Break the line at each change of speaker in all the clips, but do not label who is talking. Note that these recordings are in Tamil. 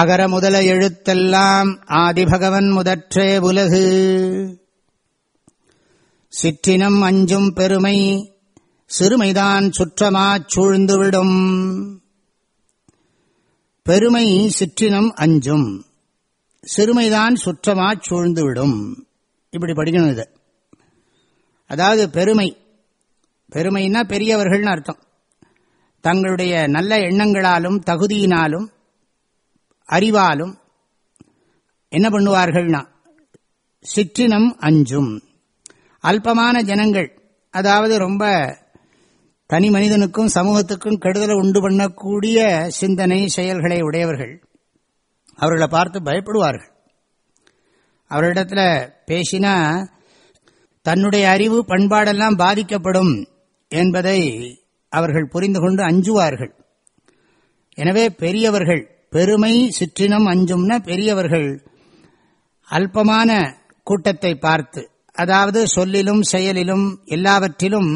அகர முதல எழுத்தெல்லாம் ஆதிபகவன் முதற்றே உலகு சிற்றினம் அஞ்சும் பெருமை சிறுமைதான் சுற்றமாச் சூழ்ந்துவிடும் பெருமை சிற்றினம் அஞ்சும் சிறுமைதான் சுற்றமாச் சூழ்ந்துவிடும் இப்படி படிக்கணும் இது அதாவது பெருமை பெருமைன்னா பெரியவர்கள்னு அர்த்தம் தங்களுடைய நல்ல எண்ணங்களாலும் தகுதியினாலும் அறிவாலும் என்ன பண்ணுவார்கள்னா சிற்றினம் அஞ்சும் அல்பமான ஜனங்கள் அதாவது ரொம்ப தனி மனிதனுக்கும் சமூகத்துக்கும் கெடுதலை உண்டு பண்ணக்கூடிய சிந்தனை செயல்களை உடையவர்கள் அவர்களை பார்த்து பயப்படுவார்கள் அவர்களிடத்தில் பேசினா தன்னுடைய அறிவு பண்பாடெல்லாம் பாதிக்கப்படும் என்பதை அவர்கள் புரிந்து கொண்டு அஞ்சுவார்கள் எனவே பெரியவர்கள் பெருமை சிற்றினம் அஞ்சும்னா பெரியவர்கள் அல்பமான கூட்டத்தை பார்த்து அதாவது சொல்லிலும் செயலிலும் எல்லாவற்றிலும்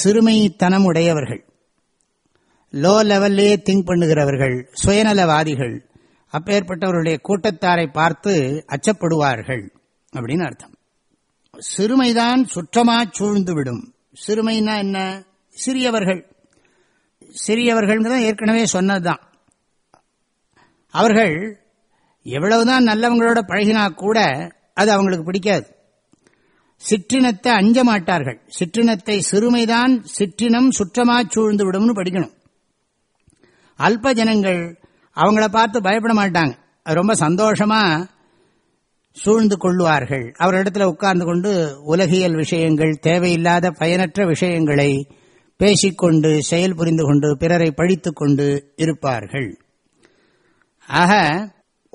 சிறுமைத்தனம் உடையவர்கள் லோ லெவல்லே திங்க் பண்ணுகிறவர்கள் சுயநலவாதிகள் அப்பேற்பட்டவர்களுடைய கூட்டத்தாரை பார்த்து அச்சப்படுவார்கள் அப்படின்னு அர்த்தம் சிறுமைதான் சுற்றமா சூழ்ந்துவிடும் சிறுமைனா என்ன சிறியவர்கள் சிறியவர்கள் ஏற்கனவே சொன்னதுதான் அவர்கள் எவ்வளவுதான் நல்லவங்களோட பழகினா கூட அது அவங்களுக்கு பிடிக்காது சிற்றினத்தை அஞ்ச மாட்டார்கள் சிற்றினத்தை சிறுமைதான் சிற்றினம் சுற்றமா சூழ்ந்து விடும்னு படிக்கணும் அல்ப ஜனங்கள் அவங்கள பார்த்து பயப்பட மாட்டாங்க அது ரொம்ப சந்தோஷமா சூழ்ந்து கொள்வார்கள் அவரிடத்துல உட்கார்ந்து கொண்டு உலகியல் விஷயங்கள் தேவையில்லாத பயனற்ற விஷயங்களை பேசிக்கொண்டு செயல் புரிந்து கொண்டு பிறரை பழித்துக் கொண்டு இருப்பார்கள் ஆக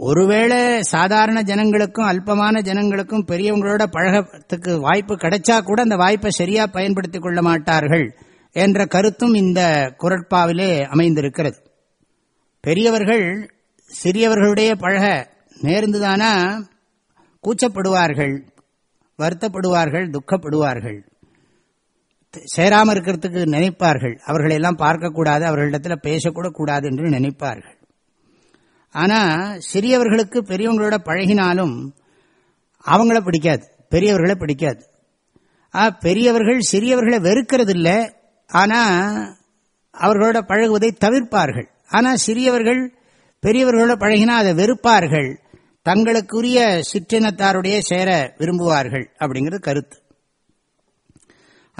ஒருவேளை சாதாரண ஜனங்களுக்கும் அல்பமான ஜனங்களுக்கும் பெரியவங்களோட பழகத்துக்கு வாய்ப்பு கிடைச்சா கூட அந்த வாய்ப்பை சரியாக பயன்படுத்தி கொள்ள மாட்டார்கள் என்ற கருத்தும் இந்த குரட்பாவிலே அமைந்திருக்கிறது பெரியவர்கள் சிறியவர்களுடைய பழக நேர்ந்துதானா கூச்சப்படுவார்கள் வருத்தப்படுவார்கள் துக்கப்படுவார்கள் சேராமல் இருக்கிறதுக்கு நினைப்பார்கள் அவர்களெல்லாம் பார்க்கக்கூடாது அவர்களிடத்தில் பேசக்கூட கூடாது என்று நினைப்பார்கள் ஆனால் சிறியவர்களுக்கு பெரியவங்களோட பழகினாலும் அவங்கள பிடிக்காது பெரியவர்களை பிடிக்காது ஆ பெரியவர்கள் சிறியவர்களை வெறுக்கிறதில்ல ஆனால் அவர்களோட பழகுவதை தவிர்ப்பார்கள் ஆனால் சிறியவர்கள் பெரியவர்களோட பழகினா அதை வெறுப்பார்கள் தங்களுக்குரிய சிற்றினத்தாருடைய சேர விரும்புவார்கள் அப்படிங்கிறது கருத்து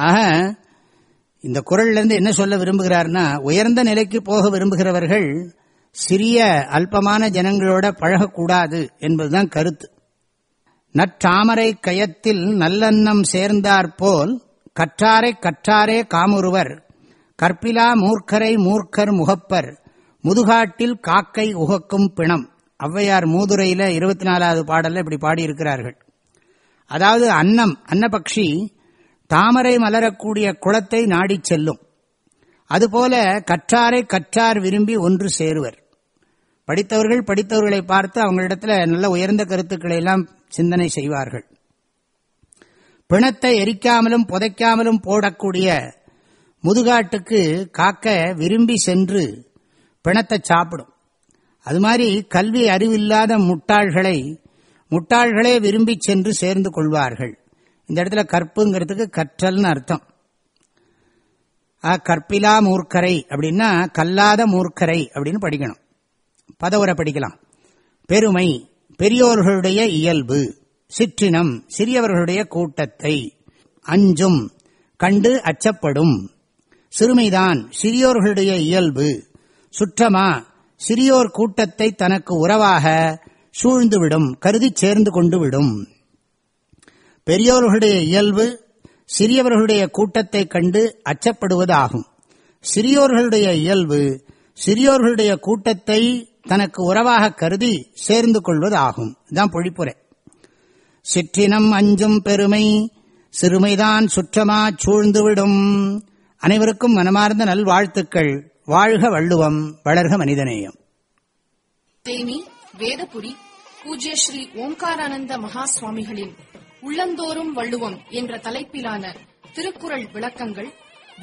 ஆக இந்த குரல்லேருந்து என்ன சொல்ல விரும்புகிறார்னா உயர்ந்த நிலைக்கு போக விரும்புகிறவர்கள் சிறிய அல்பமான ஜனங்களோட பழகக்கூடாது என்பதுதான் கருத்து நற்றாமரை கயத்தில் நல்லெண்ணம் சேர்ந்தாற்போல் கற்றாரை கற்றாரே காமுறுவர் கற்பிலா மூர்க்கரை மூர்க்கர் முகப்பர் முதுகாட்டில் காக்கை உகக்கும் பிணம் ஔவையார் மூதுரையில் இருபத்தி நாலாவது பாடலில் இப்படி பாடியிருக்கிறார்கள் அதாவது அன்னம் அன்னபக்ஷி தாமரை மலரக்கூடிய குளத்தை நாடி செல்லும் அதுபோல கற்றாரை கற்றார் விரும்பி ஒன்று சேருவர் படித்தவர்கள் படித்தவர்களை பார்த்து அவங்களிடத்தில் நல்ல உயர்ந்த கருத்துக்களை எல்லாம் சிந்தனை செய்வார்கள் பிணத்தை எரிக்காமலும் புதைக்காமலும் போடக்கூடிய முதுகாட்டுக்கு காக்க விரும்பி சென்று பிணத்தை சாப்பிடும் அது மாதிரி கல்வி அறிவில்லாத முட்டாள்களை முட்டாள்களே விரும்பி சென்று சேர்ந்து கொள்வார்கள் இந்த இடத்துல கற்புங்கிறதுக்கு கற்றல்னு அர்த்தம் கற்பிலா மூர்க்கரை அப்படின்னா கல்லாத மூர்க்கரை அப்படின்னு படிக்கணும் பதவரை படிக்கலாம் பெருமை பெரியோர்களுடைய இயல்பு சிற்றினம் சிறியவர்களுடைய கூட்டத்தை அஞ்சும் கண்டு அச்சப்படும் சிறுமைதான் சிறியோர்களுடைய இயல்பு சுற்றமா சிறியோர் கூட்டத்தை தனக்கு உறவாக சூழ்ந்துவிடும் கருதி சேர்ந்து கொண்டு விடும் பெரியோர்களுடைய இயல்பு சிறியவர்களுடைய கூட்டத்தை கண்டு அச்சப்படுவதாகும் சிறியோர்களுடைய இயல்பு சிறியோர்களுடைய கூட்டத்தை தனக்கு உறவாக கருதி சேர்ந்து கொள்வது ஆகும் இதுதான் பொழிப்புரை சிற்றினம் அஞ்சும் பெருமை சிறுமைதான் சுற்றமா சூழ்ந்துவிடும் அனைவருக்கும் மனமார்ந்த நல்வாழ்த்துக்கள் வாழ்க வள்ளுவம் வளர்க மனிதநேயம் தேனி வேதபுரி பூஜ்ய ஸ்ரீ ஓம்காரானந்த மகா சுவாமிகளின் உள்ளந்தோறும் வள்ளுவம் என்ற தலைப்பிலான திருக்குறள் விளக்கங்கள்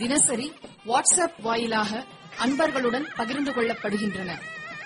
தினசரி வாட்ஸ்அப் வாயிலாக அன்பர்களுடன் பகிர்ந்து கொள்ளப்படுகின்றன